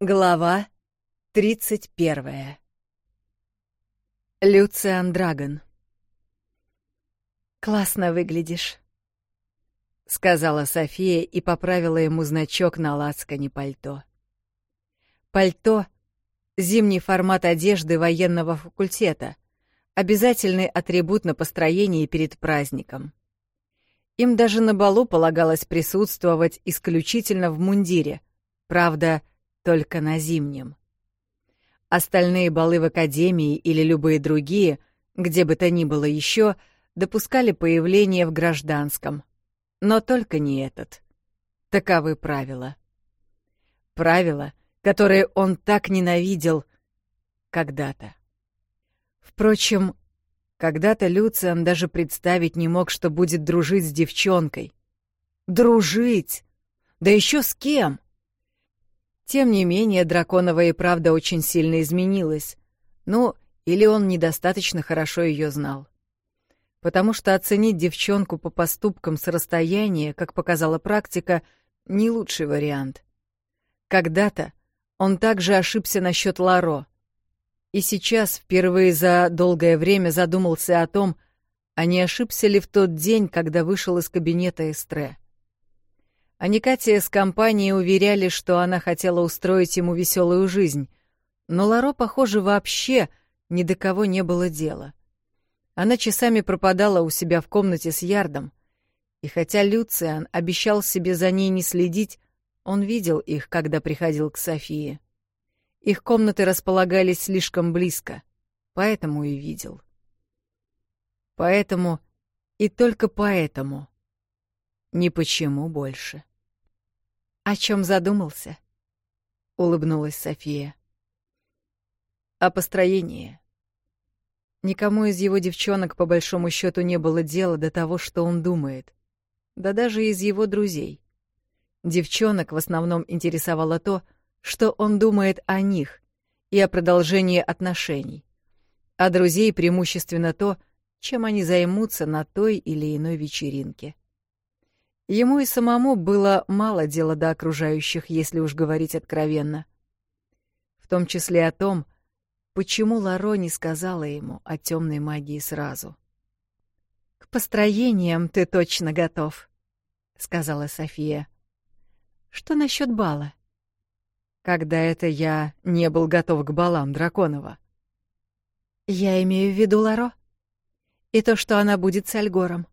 Глава 31. Люциан Драгон. «Классно выглядишь», — сказала София и поправила ему значок на лацкане пальто. Пальто — зимний формат одежды военного факультета, обязательный атрибут на построении перед праздником. Им даже на балу полагалось присутствовать исключительно в мундире, правда — только на зимнем. Остальные балы в академии или любые другие, где бы то ни было еще, допускали появление в гражданском. Но только не этот. Таковы правила. Правила, которые он так ненавидел когда-то. Впрочем, когда-то Люциан даже представить не мог, что будет дружить с девчонкой. Дружить! Да еще с кем? — тем не менее, драконовая правда очень сильно изменилась. Ну, или он недостаточно хорошо ее знал. Потому что оценить девчонку по поступкам с расстояния, как показала практика, не лучший вариант. Когда-то он также ошибся насчет Ларо. И сейчас впервые за долгое время задумался о том, а не ошибся ли в тот день, когда вышел из кабинета Эстре. А Никатия с компанией уверяли, что она хотела устроить ему веселую жизнь, но Ларо, похоже, вообще ни до кого не было дела. Она часами пропадала у себя в комнате с Ярдом, и хотя Люциан обещал себе за ней не следить, он видел их, когда приходил к Софии. Их комнаты располагались слишком близко, поэтому и видел. Поэтому и только поэтому. Ни почему больше. «О чем задумался?» — улыбнулась София. «О построении. Никому из его девчонок по большому счету не было дела до того, что он думает. Да даже из его друзей. Девчонок в основном интересовало то, что он думает о них и о продолжении отношений, а друзей преимущественно то, чем они займутся на той или иной вечеринке. Ему и самому было мало дела до окружающих, если уж говорить откровенно. В том числе о том, почему Ларо не сказала ему о темной магии сразу. «К построениям ты точно готов», — сказала София. «Что насчет бала?» «Когда это я не был готов к балам Драконова?» «Я имею в виду Ларо. И то, что она будет с Альгором».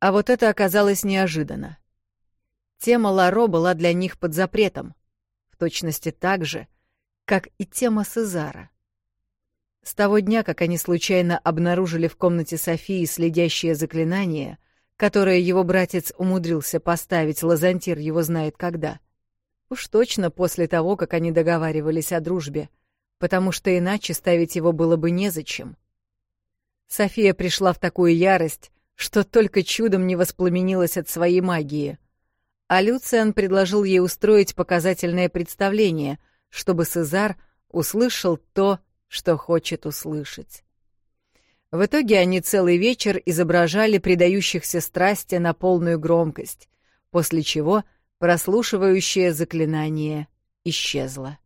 А вот это оказалось неожиданно. Тема Ларо была для них под запретом, в точности так же, как и тема Сезара. С того дня, как они случайно обнаружили в комнате Софии следящее заклинание, которое его братец умудрился поставить, Лазантир его знает когда. Уж точно после того, как они договаривались о дружбе, потому что иначе ставить его было бы незачем. София пришла в такую ярость, что только чудом не воспламенилась от своей магии. А Люциан предложил ей устроить показательное представление, чтобы Сезар услышал то, что хочет услышать. В итоге они целый вечер изображали предающихся страсти на полную громкость, после чего прослушивающее заклинание исчезло.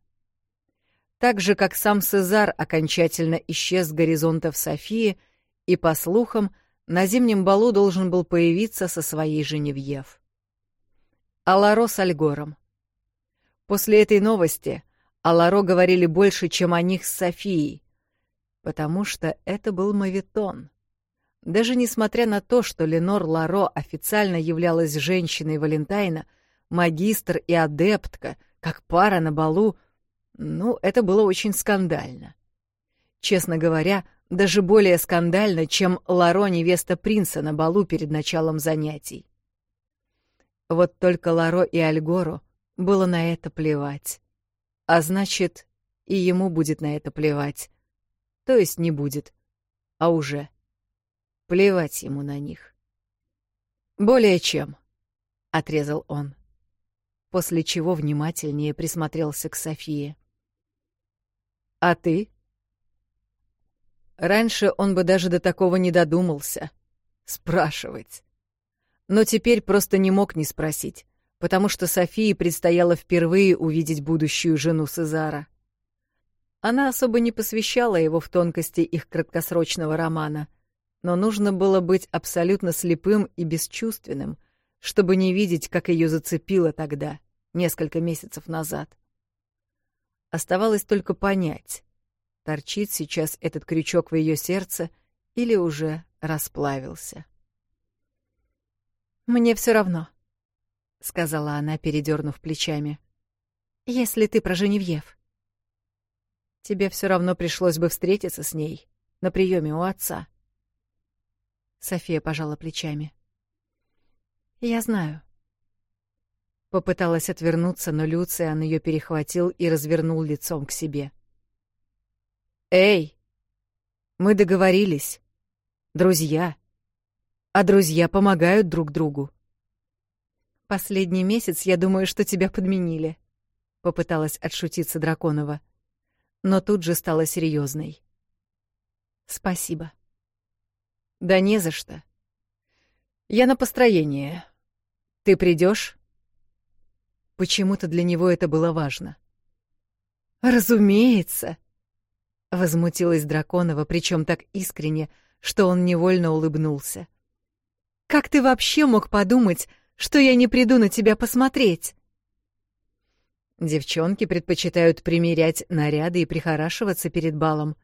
Так же, как сам Сезар окончательно исчез с горизонтов Софии и, по слухам, на зимнем балу должен был появиться со своей Женевьев. Аларо с Альгором. После этой новости Аларо говорили больше, чем о них с Софией, потому что это был мавитон. Даже несмотря на то, что Ленор Ларо официально являлась женщиной Валентайна, магистр и адептка, как пара на балу, ну, это было очень скандально. Честно говоря, даже более скандально, чем Ларо невеста принца на балу перед началом занятий. Вот только Ларо и Альгору было на это плевать. А значит, и ему будет на это плевать. То есть не будет, а уже. Плевать ему на них. «Более чем», — отрезал он, после чего внимательнее присмотрелся к Софии. «А ты?» Раньше он бы даже до такого не додумался. Спрашивать. Но теперь просто не мог не спросить, потому что Софии предстояло впервые увидеть будущую жену Сезара. Она особо не посвящала его в тонкости их краткосрочного романа, но нужно было быть абсолютно слепым и бесчувственным, чтобы не видеть, как ее зацепило тогда, несколько месяцев назад. Оставалось только понять, торчит сейчас этот крючок в ее сердце или уже расплавился. «Мне все равно», — сказала она, передернув плечами. «Если ты про Женевьев». «Тебе все равно пришлось бы встретиться с ней на приеме у отца». София пожала плечами. «Я знаю». Попыталась отвернуться, но Люциан ее перехватил и развернул лицом к себе. — «Эй!» Мы договорились. Друзья. А друзья помогают друг другу. «Последний месяц я думаю, что тебя подменили», — попыталась отшутиться Драконова, но тут же стала серьезной. «Спасибо». «Да не за что. Я на построение. Ты придешь? Почему-то для него это было важно. «Разумеется!» Возмутилась Драконова, причем так искренне, что он невольно улыбнулся. «Как ты вообще мог подумать, что я не приду на тебя посмотреть?» Девчонки предпочитают примерять наряды и прихорашиваться перед балом.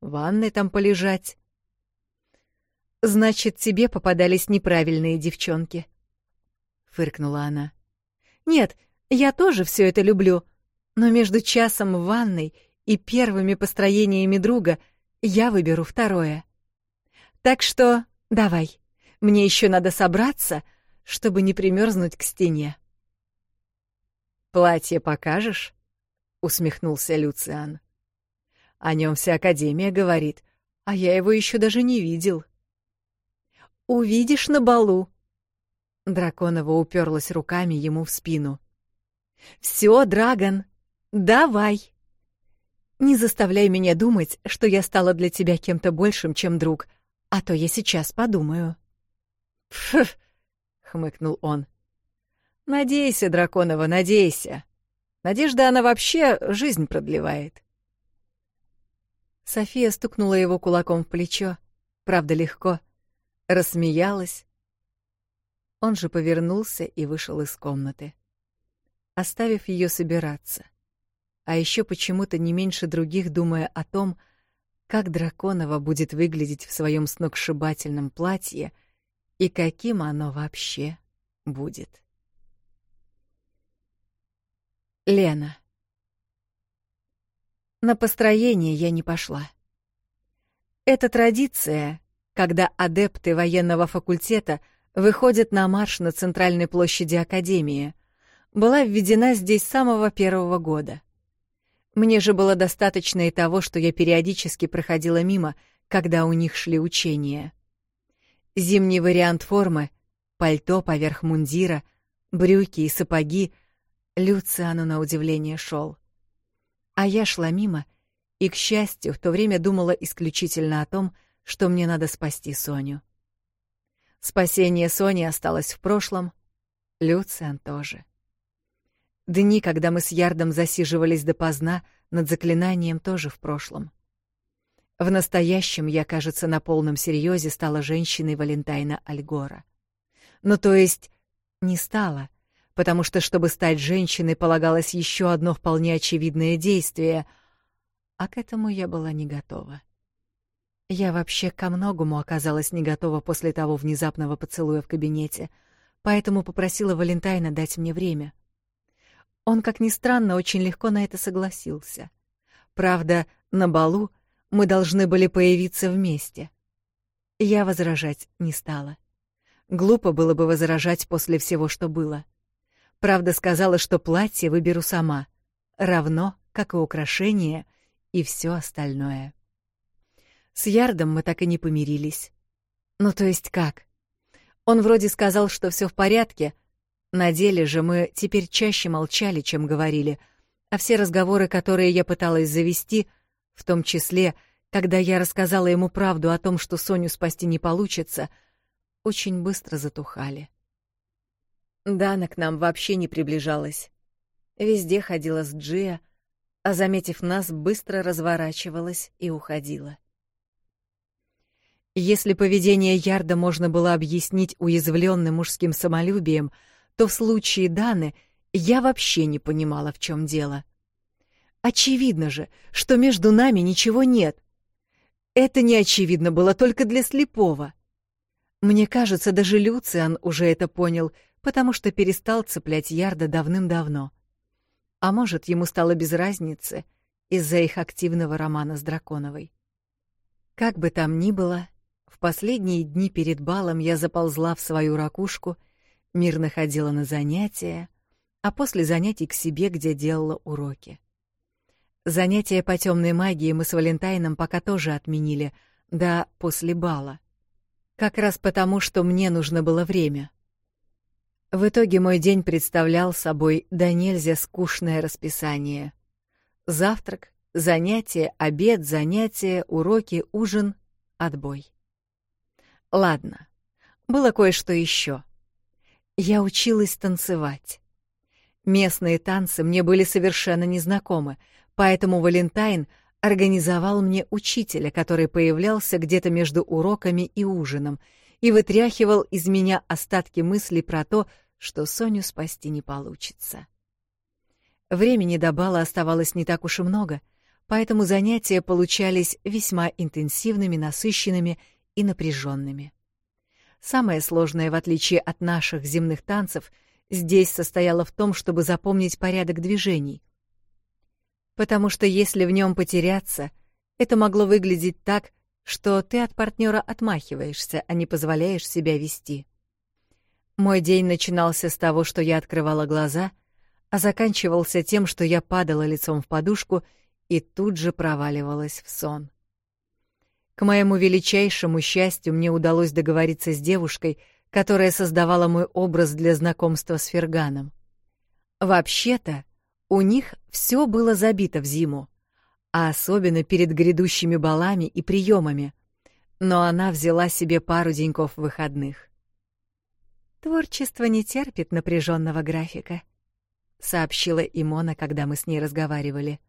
В ванной там полежать. «Значит, тебе попадались неправильные девчонки», — фыркнула она. «Нет, я тоже все это люблю, но между часом в ванной и первыми построениями друга я выберу второе. Так что давай, мне еще надо собраться, чтобы не примерзнуть к стене. «Платье покажешь?» — усмехнулся Люциан. «О нем вся Академия говорит, а я его еще даже не видел». «Увидишь на балу!» Драконова уперлась руками ему в спину. «Все, Драгон, давай!» Не заставляй меня думать, что я стала для тебя кем-то большим, чем друг, а то я сейчас подумаю. Фух, хмыкнул он. Надейся, Драконова, надейся. Надежда, она вообще жизнь продлевает. София стукнула его кулаком в плечо, правда легко, рассмеялась. Он же повернулся и вышел из комнаты, оставив ее собираться а еще почему-то не меньше других думая о том, как Драконова будет выглядеть в своем сногсшибательном платье и каким оно вообще будет. Лена. На построение я не пошла. Это традиция, когда адепты военного факультета выходят на марш на центральной площади Академии, была введена здесь с самого первого года — мне же было достаточно и того, что я периодически проходила мимо, когда у них шли учения. Зимний вариант формы — пальто поверх мундира, брюки и сапоги — Люциану на удивление шел. А я шла мимо и, к счастью, в то время думала исключительно о том, что мне надо спасти Соню. Спасение Сони осталось в прошлом, Люциан тоже. — Дни, когда мы с Ярдом засиживались допоздна над заклинанием, тоже в прошлом. В настоящем я, кажется, на полном серьезе стала женщиной Валентайна Альгора. Ну, то есть, не стала, потому что, чтобы стать женщиной, полагалось еще одно вполне очевидное действие, а к этому я была не готова. Я вообще ко многому оказалась не готова после того внезапного поцелуя в кабинете, поэтому попросила Валентайна дать мне время. Он, как ни странно, очень легко на это согласился. Правда, на балу мы должны были появиться вместе. Я возражать не стала. Глупо было бы возражать после всего, что было. Правда, сказала, что платье выберу сама, равно, как и украшения и все остальное. С Ярдом мы так и не помирились. Ну, то есть как? Он вроде сказал, что все в порядке, на деле же мы теперь чаще молчали, чем говорили, а все разговоры, которые я пыталась завести, в том числе, когда я рассказала ему правду о том, что Соню спасти не получится, очень быстро затухали. Дана к нам вообще не приближалась. Везде ходила с Джиа, а, заметив нас, быстро разворачивалась и уходила. Если поведение Ярда можно было объяснить уязвленным мужским самолюбием — что в случае Даны я вообще не понимала, в чем дело. Очевидно же, что между нами ничего нет. Это не очевидно было только для слепого. Мне кажется, даже Люциан уже это понял, потому что перестал цеплять Ярда давным-давно. А может, ему стало без разницы из-за их активного романа с Драконовой. Как бы там ни было, в последние дни перед балом я заползла в свою ракушку — мирно ходила на занятия, а после занятий к себе, где делала уроки. Занятия по темной магии мы с Валентайном пока тоже отменили, да после бала. Как раз потому, что мне нужно было время. В итоге мой день представлял собой да нельзя скучное расписание. Завтрак, занятие, обед, занятие, уроки, ужин, отбой. Ладно, было кое-что еще. Я училась танцевать. Местные танцы мне были совершенно незнакомы, поэтому Валентайн организовал мне учителя, который появлялся где-то между уроками и ужином и вытряхивал из меня остатки мыслей про то, что Соню спасти не получится. Времени до бала оставалось не так уж и много, поэтому занятия получались весьма интенсивными, насыщенными и напряженными. Самое сложное, в отличие от наших земных танцев, здесь состояло в том, чтобы запомнить порядок движений. Потому что если в нем потеряться, это могло выглядеть так, что ты от партнера отмахиваешься, а не позволяешь себя вести. Мой день начинался с того, что я открывала глаза, а заканчивался тем, что я падала лицом в подушку и тут же проваливалась в сон. К моему величайшему счастью мне удалось договориться с девушкой, которая создавала мой образ для знакомства с Ферганом. Вообще-то, у них все было забито в зиму, а особенно перед грядущими балами и приемами. Но она взяла себе пару деньков выходных. Творчество не терпит напряженного графика, сообщила Имона, когда мы с ней разговаривали.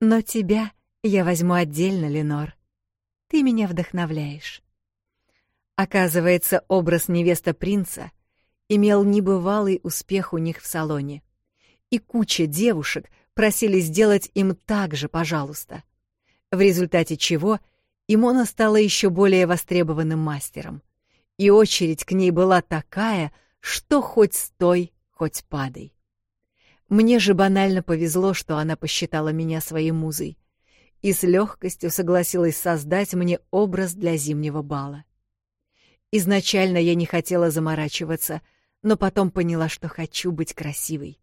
Но тебя я возьму отдельно, Ленор. Ты меня вдохновляешь. Оказывается, образ невеста принца имел небывалый успех у них в салоне. И куча девушек просили сделать им так же, пожалуйста. В результате чего Имона стала еще более востребованным мастером. И очередь к ней была такая, что хоть стой, хоть падай. Мне же банально повезло, что она посчитала меня своей музой — и с легкостью согласилась создать мне образ для зимнего бала. Изначально я не хотела заморачиваться, но потом поняла, что хочу быть красивой.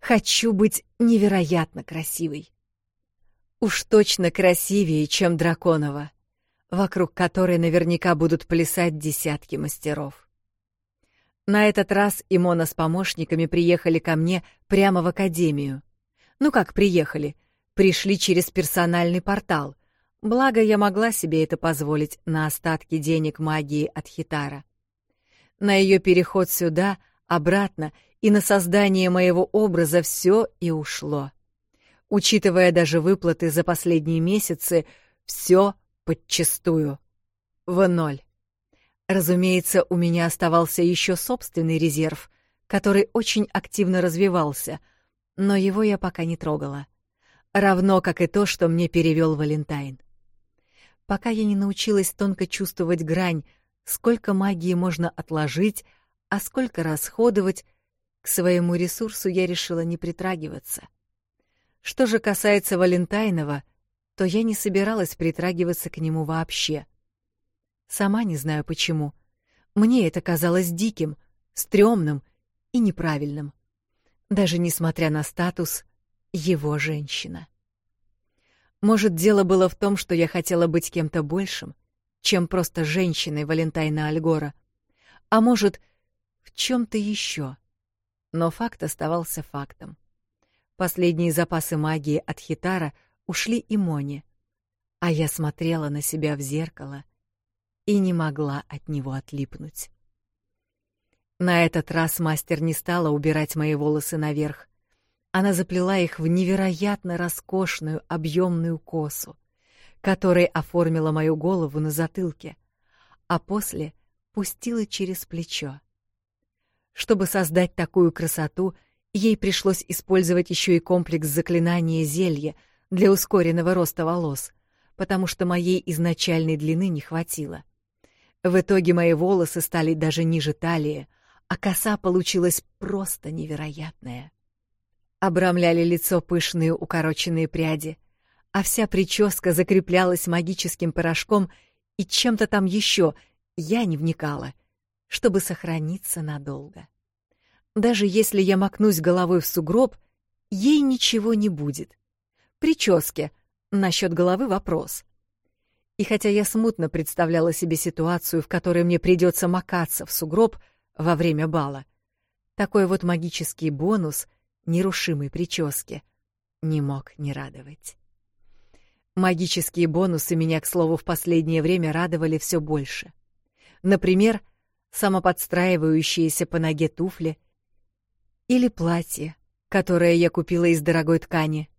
Хочу быть невероятно красивой. Уж точно красивее, чем Драконова вокруг которой наверняка будут плясать десятки мастеров. На этот раз Имона с помощниками приехали ко мне прямо в академию. Ну как приехали? Пришли через персональный портал. Благо, я могла себе это позволить на остатки денег магии от Хитара. На ее переход сюда, обратно и на создание моего образа все и ушло. Учитывая даже выплаты за последние месяцы, все подчистую. В ноль. Разумеется, у меня оставался еще собственный резерв, который очень активно развивался, но его я пока не трогала равно как и то, что мне перевёл Валентайн. Пока я не научилась тонко чувствовать грань, сколько магии можно отложить, а сколько расходовать, к своему ресурсу я решила не притрагиваться. Что же касается Валентайнова, то я не собиралась притрагиваться к нему вообще. Сама не знаю почему. Мне это казалось диким, стрёмным и неправильным. Даже несмотря на статус — его женщина. Может, дело было в том, что я хотела быть кем-то большим, чем просто женщиной Валентайна Альгора. А может, в чем-то еще. Но факт оставался фактом. Последние запасы магии от Хитара ушли и Моне. А я смотрела на себя в зеркало и не могла от него отлипнуть. На этот раз мастер не стала убирать мои волосы наверх. Она заплела их в невероятно роскошную объемную косу, которой оформила мою голову на затылке, а после пустила через плечо. Чтобы создать такую красоту, ей пришлось использовать еще и комплекс заклинания зелья для ускоренного роста волос, потому что моей изначальной длины не хватило. В итоге мои волосы стали даже ниже талии, а коса получилась просто невероятная обрамляли лицо пышные укороченные пряди, а вся прическа закреплялась магическим порошком и чем-то там еще, я не вникала, чтобы сохраниться надолго. Даже если я макнусь головой в сугроб, ей ничего не будет. Прическе, насчет головы вопрос. И хотя я смутно представляла себе ситуацию, в которой мне придется макаться в сугроб во время бала, такой вот магический бонус — нерушимой прическе, не мог не радовать. Магические бонусы меня, к слову, в последнее время радовали все больше. Например, самоподстраивающиеся по ноге туфли или платье, которое я купила из дорогой ткани.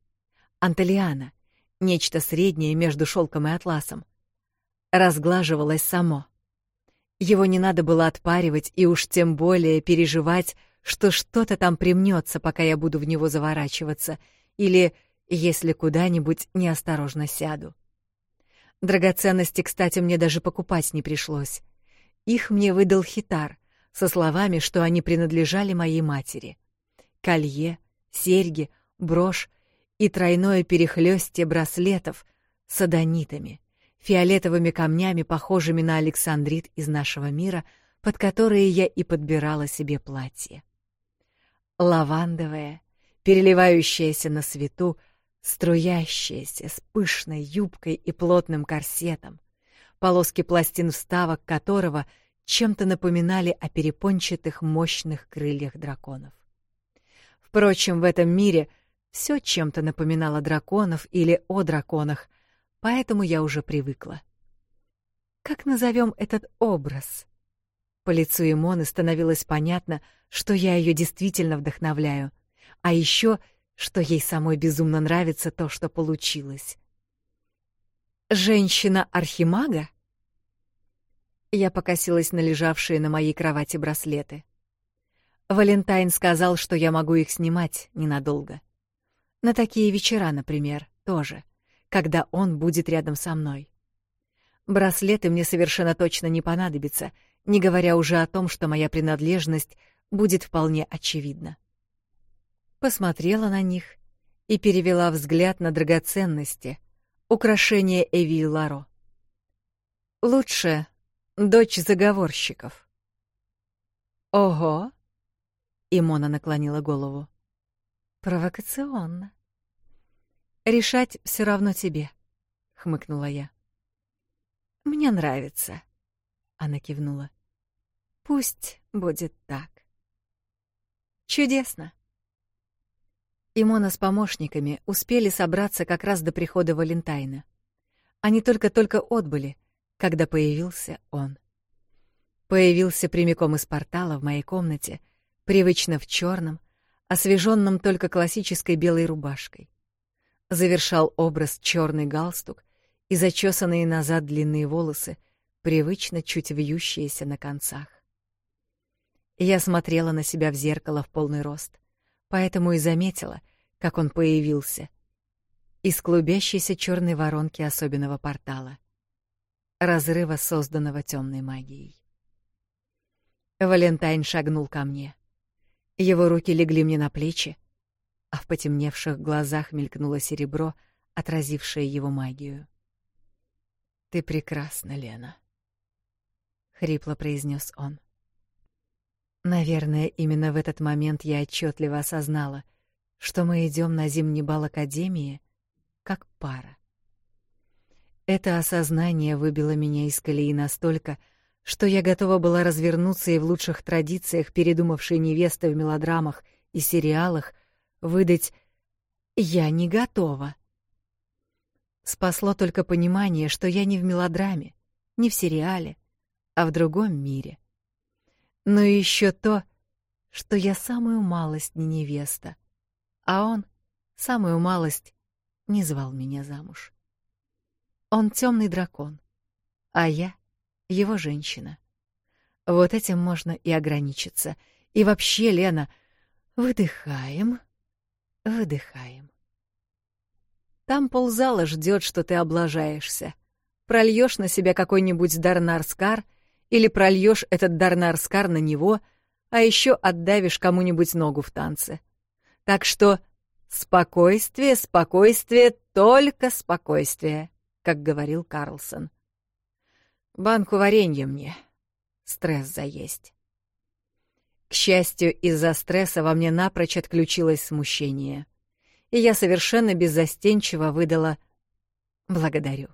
Анталиана, нечто среднее между шелком и атласом. Разглаживалось само. Его не надо было отпаривать и уж тем более переживать что что-то там примнется, пока я буду в него заворачиваться, или если куда-нибудь неосторожно сяду. Драгоценности, кстати, мне даже покупать не пришлось. Их мне выдал хитар со словами, что они принадлежали моей матери. Колье, серьги, брошь и тройное перехлёстье браслетов с адонитами, фиолетовыми камнями, похожими на александрит из нашего мира, под которые я и подбирала себе платье лавандовая, переливающаяся на свету, струящаяся с пышной юбкой и плотным корсетом, полоски пластин вставок которого чем-то напоминали о перепончатых мощных крыльях драконов. Впрочем, в этом мире все чем-то напоминало драконов или о драконах, поэтому я уже привыкла. Как назовем этот образ? По лицу Эмоны становилось понятно, что я ее действительно вдохновляю. А еще, что ей самой безумно нравится то, что получилось. «Женщина-архимага?» Я покосилась на лежавшие на моей кровати браслеты. Валентайн сказал, что я могу их снимать ненадолго. На такие вечера, например, тоже, когда он будет рядом со мной. Браслеты мне совершенно точно не понадобятся — не говоря уже о том, что моя принадлежность будет вполне очевидна. Посмотрела на них и перевела взгляд на драгоценности, украшения Эви Ларо. Лучше дочь заговорщиков. Ого. Имона наклонила голову. Провокационно. Решать все равно тебе, хмыкнула я. Мне нравится, она кивнула. Пусть будет так. Чудесно. Имона с помощниками успели собраться как раз до прихода Валентайна. Они только-только отбыли, когда появился он. Появился прямиком из портала в моей комнате, привычно в черном, освеженном только классической белой рубашкой. Завершал образ черный галстук и зачесанные назад длинные волосы, привычно чуть вьющиеся на концах. Я смотрела на себя в зеркало в полный рост, поэтому и заметила, как он появился из клубящейся черной воронки особенного портала, разрыва, созданного темной магией. Валентайн шагнул ко мне. Его руки легли мне на плечи, а в потемневших глазах мелькнуло серебро, отразившее его магию. Ты прекрасна, Лена, хрипло произнес он. Наверное, именно в этот момент я отчетливо осознала, что мы идем на зимний бал академии как пара. Это осознание выбило меня из колеи настолько, что я готова была развернуться и в лучших традициях передумавшей невесты в мелодрамах и сериалах выдать «Я не готова». Спасло только понимание, что я не в мелодраме, не в сериале, а в другом мире — но еще то, что я самую малость не невеста, а он самую малость не звал меня замуж. Он темный дракон, а я его женщина. Вот этим можно и ограничиться. И вообще, Лена, выдыхаем, выдыхаем. Там ползала ждет, что ты облажаешься. Прольешь на себя какой-нибудь дарнарскар — или прольешь этот Дарнарскар на него, а еще отдавишь кому-нибудь ногу в танце. Так что спокойствие, спокойствие, только спокойствие, как говорил Карлсон. Банку варенья мне. Стресс заесть. К счастью, из-за стресса во мне напрочь отключилось смущение, и я совершенно беззастенчиво выдала «благодарю».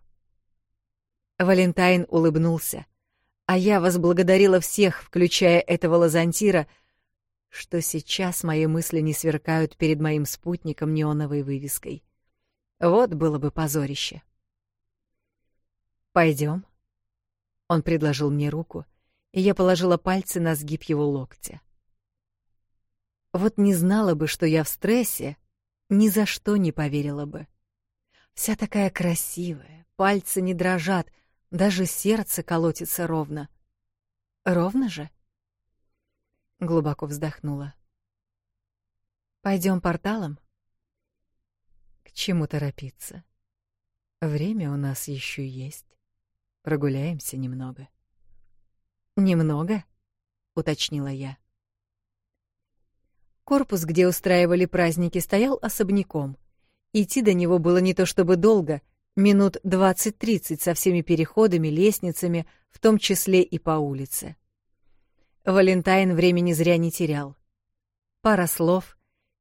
Валентайн улыбнулся — а я возблагодарила всех, включая этого лазантира, что сейчас мои мысли не сверкают перед моим спутником неоновой вывеской. Вот было бы позорище. Пойдем. Он предложил мне руку, и я положила пальцы на сгиб его локтя. Вот не знала бы, что я в стрессе, ни за что не поверила бы. Вся такая красивая, пальцы не дрожат — даже сердце колотится ровно. Ровно же? Глубоко вздохнула. Пойдем порталом? К чему торопиться? Время у нас еще есть. Прогуляемся немного. Немного? уточнила я. Корпус, где устраивали праздники, стоял особняком. Идти до него было не то чтобы долго — Минут 20-30 со всеми переходами, лестницами, в том числе и по улице. Валентайн времени зря не терял. Пара слов,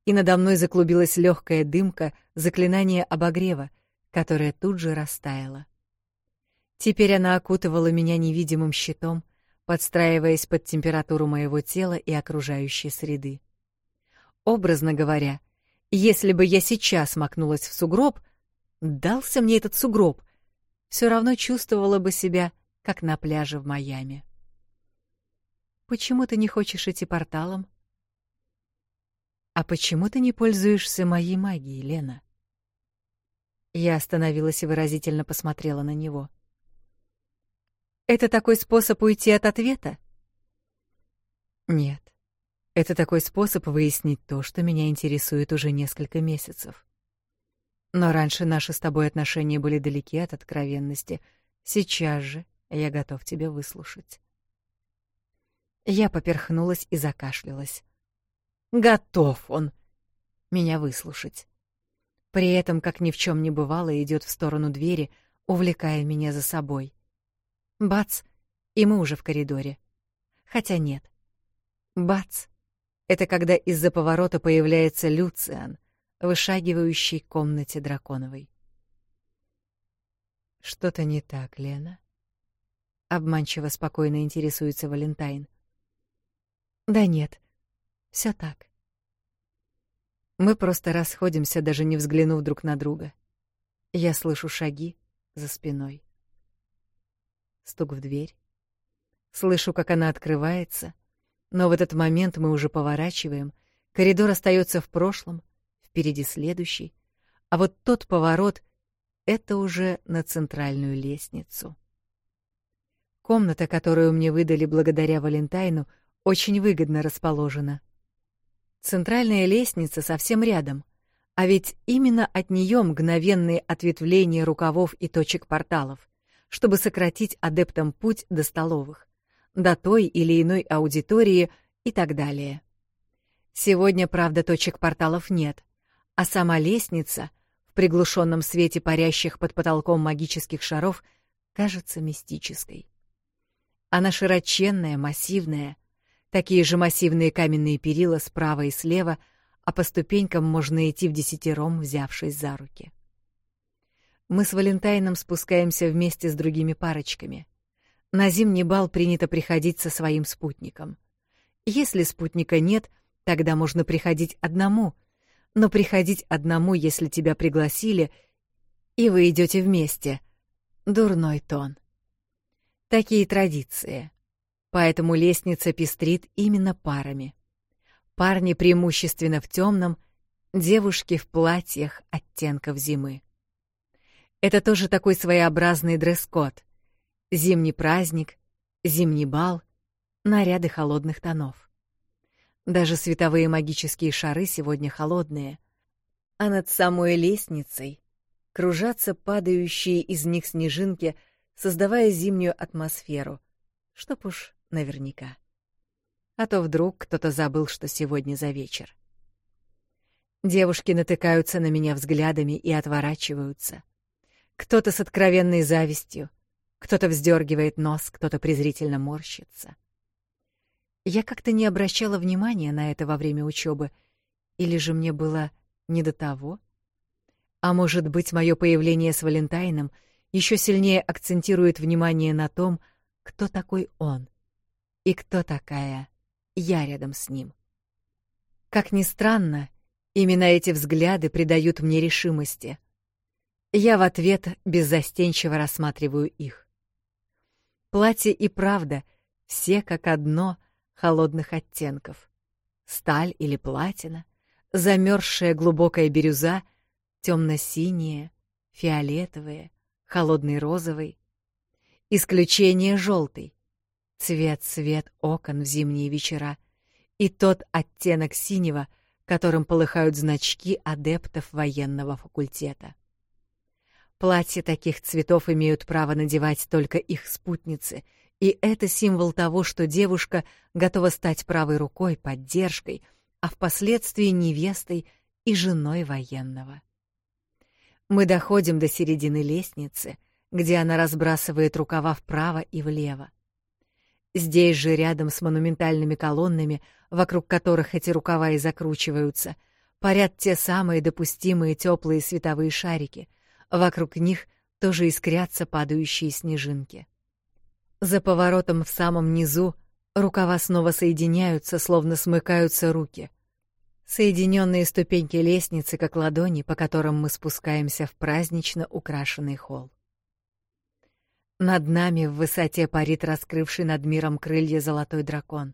и надо мной заклубилась легкая дымка заклинание обогрева, которое тут же растаяло. Теперь она окутывала меня невидимым щитом, подстраиваясь под температуру моего тела и окружающей среды. Образно говоря, если бы я сейчас макнулась в сугроб — Дался мне этот сугроб. Все равно чувствовала бы себя, как на пляже в Майами. Почему ты не хочешь идти порталом? А почему ты не пользуешься моей магией, Лена? Я остановилась и выразительно посмотрела на него. Это такой способ уйти от ответа? Нет. Это такой способ выяснить то, что меня интересует уже несколько месяцев. Но раньше наши с тобой отношения были далеки от откровенности. Сейчас же я готов тебя выслушать. Я поперхнулась и закашлялась. Готов он меня выслушать. При этом, как ни в чем не бывало, идет в сторону двери, увлекая меня за собой. Бац, и мы уже в коридоре. Хотя нет. Бац. Это когда из-за поворота появляется Люциан, вышагивающей комнате Драконовой. Что-то не так, Лена? Обманчиво спокойно интересуется Валентайн. Да нет. все так. Мы просто расходимся, даже не взглянув друг на друга. Я слышу шаги за спиной. Стук в дверь. Слышу, как она открывается, но в этот момент мы уже поворачиваем. Коридор остается в прошлом, впереди следующий, а вот тот поворот — это уже на центральную лестницу. Комната, которую мне выдали благодаря Валентайну, очень выгодно расположена. Центральная лестница совсем рядом, а ведь именно от нее мгновенные ответвления рукавов и точек порталов, чтобы сократить адептам путь до столовых, до той или иной аудитории и так далее. Сегодня, правда, точек порталов нет, а сама лестница в приглушенном свете парящих под потолком магических шаров кажется мистической. Она широченная, массивная, такие же массивные каменные перила справа и слева, а по ступенькам можно идти в десятером, взявшись за руки. Мы с Валентайном спускаемся вместе с другими парочками. На зимний бал принято приходить со своим спутником. Если спутника нет, тогда можно приходить одному — но приходить одному, если тебя пригласили, и вы идете вместе. Дурной тон. Такие традиции. Поэтому лестница пестрит именно парами. Парни преимущественно в темном, девушки в платьях оттенков зимы. Это тоже такой своеобразный дресс-код. Зимний праздник, зимний бал, наряды холодных тонов. Даже световые магические шары сегодня холодные. А над самой лестницей кружатся падающие из них снежинки, создавая зимнюю атмосферу. Чтоб уж наверняка. А то вдруг кто-то забыл, что сегодня за вечер. Девушки натыкаются на меня взглядами и отворачиваются. Кто-то с откровенной завистью, кто-то вздергивает нос, кто-то презрительно морщится. Я как-то не обращала внимания на это во время учебы, Или же мне было не до того? А может быть, мое появление с Валентайном еще сильнее акцентирует внимание на том, кто такой он и кто такая я рядом с ним. Как ни странно, именно эти взгляды придают мне решимости. Я в ответ беззастенчиво рассматриваю их. Платье и правда все как одно холодных оттенков. Сталь или платина, замерзшая глубокая бирюза, темно-синие, фиолетовые, холодный розовый. Исключение желтый. Цвет-цвет окон в зимние вечера и тот оттенок синего, которым полыхают значки адептов военного факультета. Платья таких цветов имеют право надевать только их спутницы — и это символ того, что девушка готова стать правой рукой, поддержкой, а впоследствии невестой и женой военного. Мы доходим до середины лестницы, где она разбрасывает рукава вправо и влево. Здесь же, рядом с монументальными колоннами, вокруг которых эти рукава и закручиваются, парят те самые допустимые теплые световые шарики. Вокруг них тоже искрятся падающие снежинки. За поворотом в самом низу рукава снова соединяются, словно смыкаются руки. Соединенные ступеньки лестницы, как ладони, по которым мы спускаемся в празднично украшенный холл. Над нами в высоте парит раскрывший над миром крылья золотой дракон.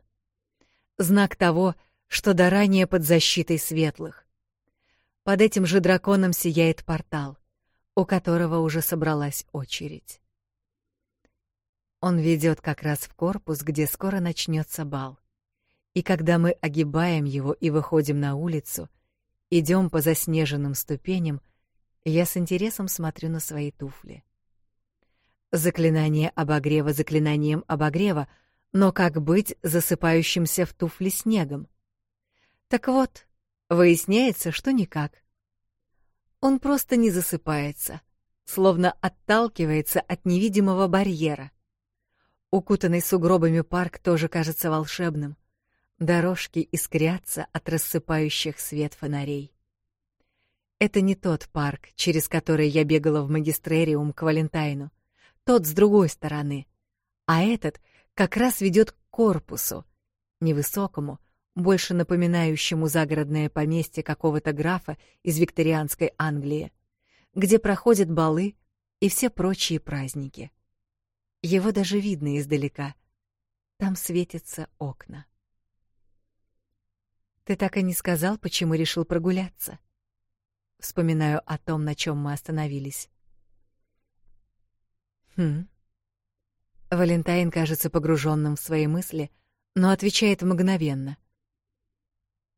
Знак того, что до ранее под защитой светлых. Под этим же драконом сияет портал, у которого уже собралась очередь. Он ведет как раз в корпус, где скоро начнется бал. И когда мы огибаем его и выходим на улицу, идем по заснеженным ступеням, я с интересом смотрю на свои туфли. Заклинание обогрева заклинанием обогрева, но как быть засыпающимся в туфли снегом? Так вот, выясняется, что никак. Он просто не засыпается, словно отталкивается от невидимого барьера. Укутанный сугробами парк тоже кажется волшебным. Дорожки искрятся от рассыпающих свет фонарей. Это не тот парк, через который я бегала в магистрериум к Валентайну. Тот с другой стороны. А этот как раз ведет к корпусу, невысокому, больше напоминающему загородное поместье какого-то графа из викторианской Англии, где проходят балы и все прочие праздники. Его даже видно издалека. Там светятся окна. Ты так и не сказал, почему решил прогуляться. Вспоминаю о том, на чем мы остановились. Хм. Валентайн кажется погруженным в свои мысли, но отвечает мгновенно.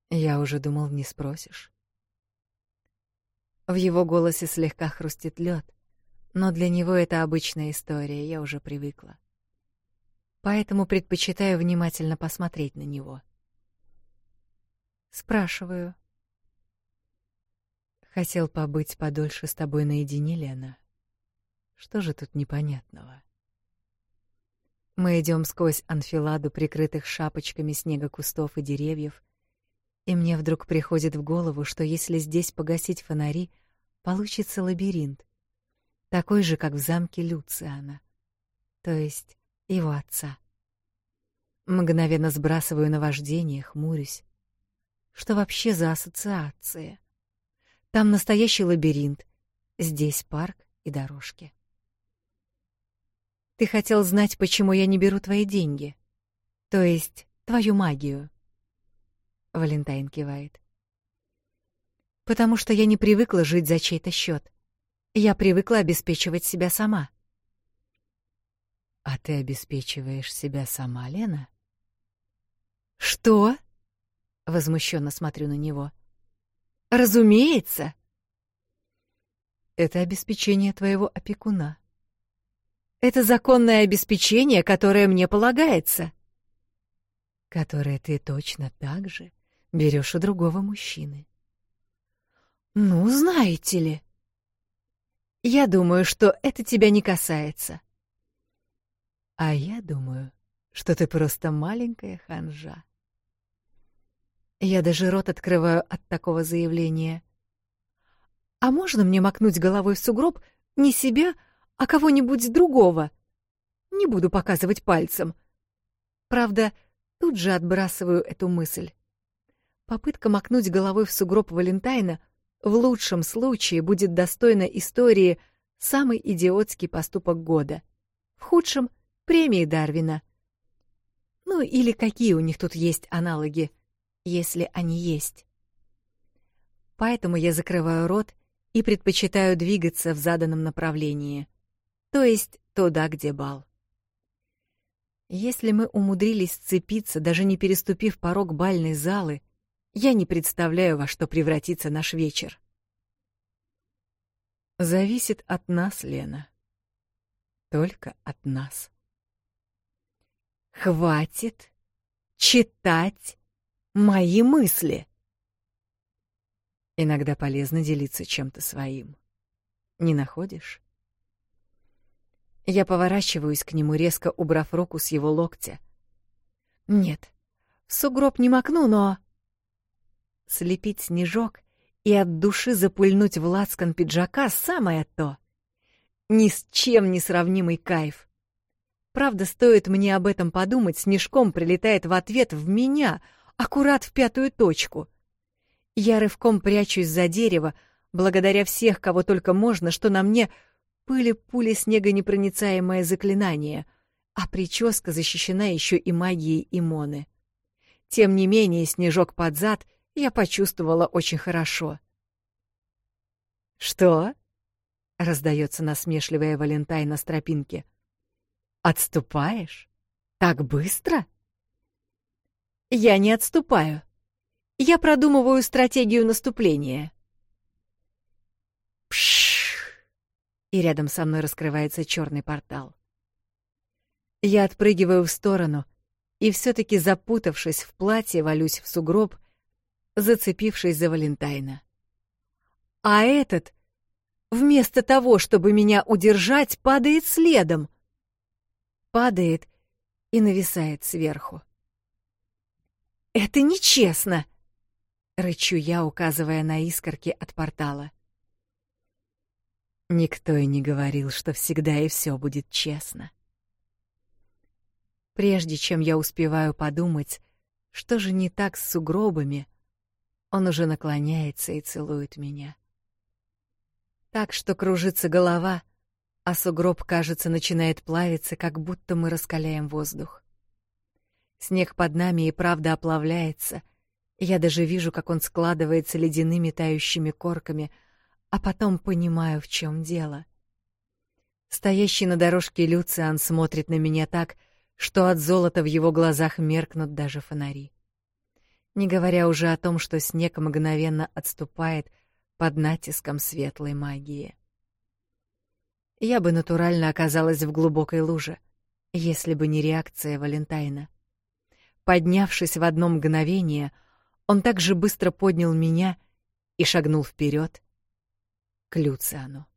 Я уже думал, не спросишь. В его голосе слегка хрустит лед но для него это обычная история, я уже привыкла. Поэтому предпочитаю внимательно посмотреть на него. Спрашиваю. Хотел побыть подольше с тобой наедине, Лена. Что же тут непонятного? Мы идем сквозь анфиладу прикрытых шапочками снега кустов и деревьев, и мне вдруг приходит в голову, что если здесь погасить фонари, получится лабиринт, такой же, как в замке Люциана, то есть его отца. Мгновенно сбрасываю наваждение, хмурюсь. Что вообще за ассоциация? Там настоящий лабиринт, здесь парк и дорожки. Ты хотел знать, почему я не беру твои деньги, то есть твою магию. Валентайн кивает. Потому что я не привыкла жить за чей-то счет. Я привыкла обеспечивать себя сама. А ты обеспечиваешь себя сама, Лена? Что? Возмущенно смотрю на него. Разумеется. Это обеспечение твоего опекуна. Это законное обеспечение, которое мне полагается, которое ты точно так же берешь у другого мужчины. Ну, знаете ли, я думаю, что это тебя не касается. А я думаю, что ты просто маленькая ханжа. Я даже рот открываю от такого заявления. А можно мне макнуть головой в сугроб не себя, а кого-нибудь другого? Не буду показывать пальцем. Правда, тут же отбрасываю эту мысль. Попытка макнуть головой в сугроб Валентайна — в лучшем случае будет достойна истории «Самый идиотский поступок года». В худшем — премии Дарвина. Ну или какие у них тут есть аналоги, если они есть. Поэтому я закрываю рот и предпочитаю двигаться в заданном направлении, то есть туда, где бал. Если мы умудрились сцепиться, даже не переступив порог бальной залы, я не представляю, во что превратится наш вечер. Зависит от нас, Лена. Только от нас. Хватит читать мои мысли. Иногда полезно делиться чем-то своим. Не находишь? Я поворачиваюсь к нему, резко убрав руку с его локтя. Нет, в сугроб не макну, но... Слепить снежок и от души запульнуть в лацкан пиджака — самое то. Ни с чем не сравнимый кайф. Правда, стоит мне об этом подумать, снежком прилетает в ответ в меня, аккурат в пятую точку. Я рывком прячусь за дерево, благодаря всех, кого только можно, что на мне пыли пули снегонепроницаемое заклинание, а прическа защищена еще и магией Имоны. Тем не менее, снежок под зад — я почувствовала очень хорошо. «Что?» — раздается насмешливая Валентайн на тропинке. «Отступаешь? Так быстро?» «Я не отступаю. Я продумываю стратегию наступления». «Пшшш!» И рядом со мной раскрывается черный портал. Я отпрыгиваю в сторону и все-таки, запутавшись в платье, валюсь в сугроб, зацепившись за Валентайна. А этот, вместо того, чтобы меня удержать, падает следом. Падает и нависает сверху. Это нечестно. Рычу я, указывая на искорки от портала. Никто и не говорил, что всегда и все будет честно. Прежде чем я успеваю подумать, что же не так с сугробами, Он уже наклоняется и целует меня. Так что кружится голова, а сугроб, кажется, начинает плавиться, как будто мы раскаляем воздух. Снег под нами и правда оплавляется. Я даже вижу, как он складывается ледяными тающими корками, а потом понимаю, в чем дело. Стоящий на дорожке Люциан смотрит на меня так, что от золота в его глазах меркнут даже фонари не говоря уже о том, что снег мгновенно отступает под натиском светлой магии. Я бы натурально оказалась в глубокой луже, если бы не реакция Валентайна. Поднявшись в одно мгновение, он так же быстро поднял меня и шагнул вперед к Люциану.